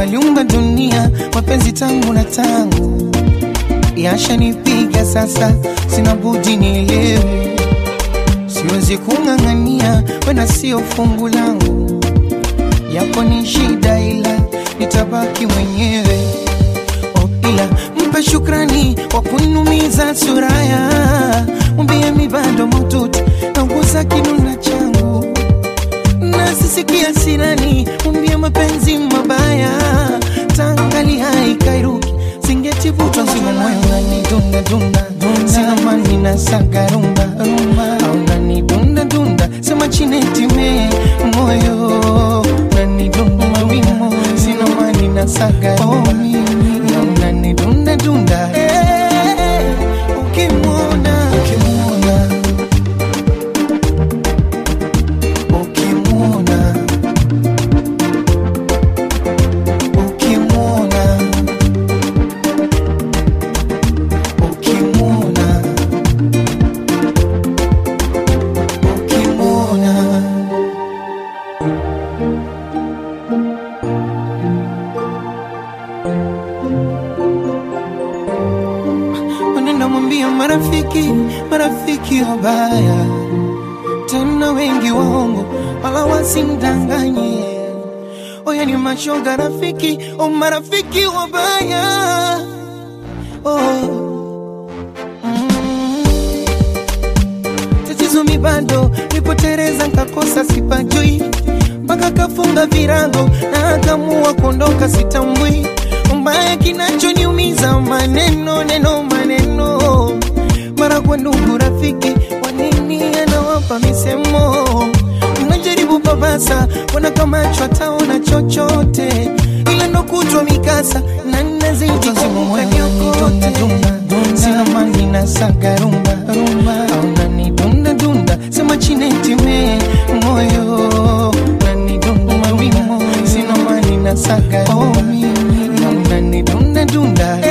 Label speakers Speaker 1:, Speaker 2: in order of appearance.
Speaker 1: aliumba dunia, mapenzi tangu na tangu. Yashanipiga sasa, sina budi nielewe, siwezi kung'ang'ania, wena sio fungu langu, yako ni shida, ila nitabaki mwenyewe. Oh, ila mpe shukrani wa kunumiza suraya, mwambie mi bado maututi nauguza kinuna changu. Na sisikia dunda dunda sina mani na saga rumba rumba. Au nani dunda dunda. Sema chinetime moyo. Nani dunda wimo sina mani na saga Nenda mwambia marafiki, marafiki wabaya tena wengi waongo, wala wasimdanganye. Oya ni mashoga rafiki, o marafiki wabaya oh. mm. Bado nipotereza, nkakosa sipajui, mpaka kafunga virago na akamua kuondoka, sitambui mbaya kinachoniumiza maneno neno maneno. Mara kwa ndugu rafiki, kwa nini anawapa misemo? Mnajaribu papasa, wana kama taona chochote, ila ndo kutwa mikasa na nazidi. Sina mani na saga rumba rumba, au nani dunda dunda, sema chinetime moyo. Nani dunda wimo, sina mani na saga tonight.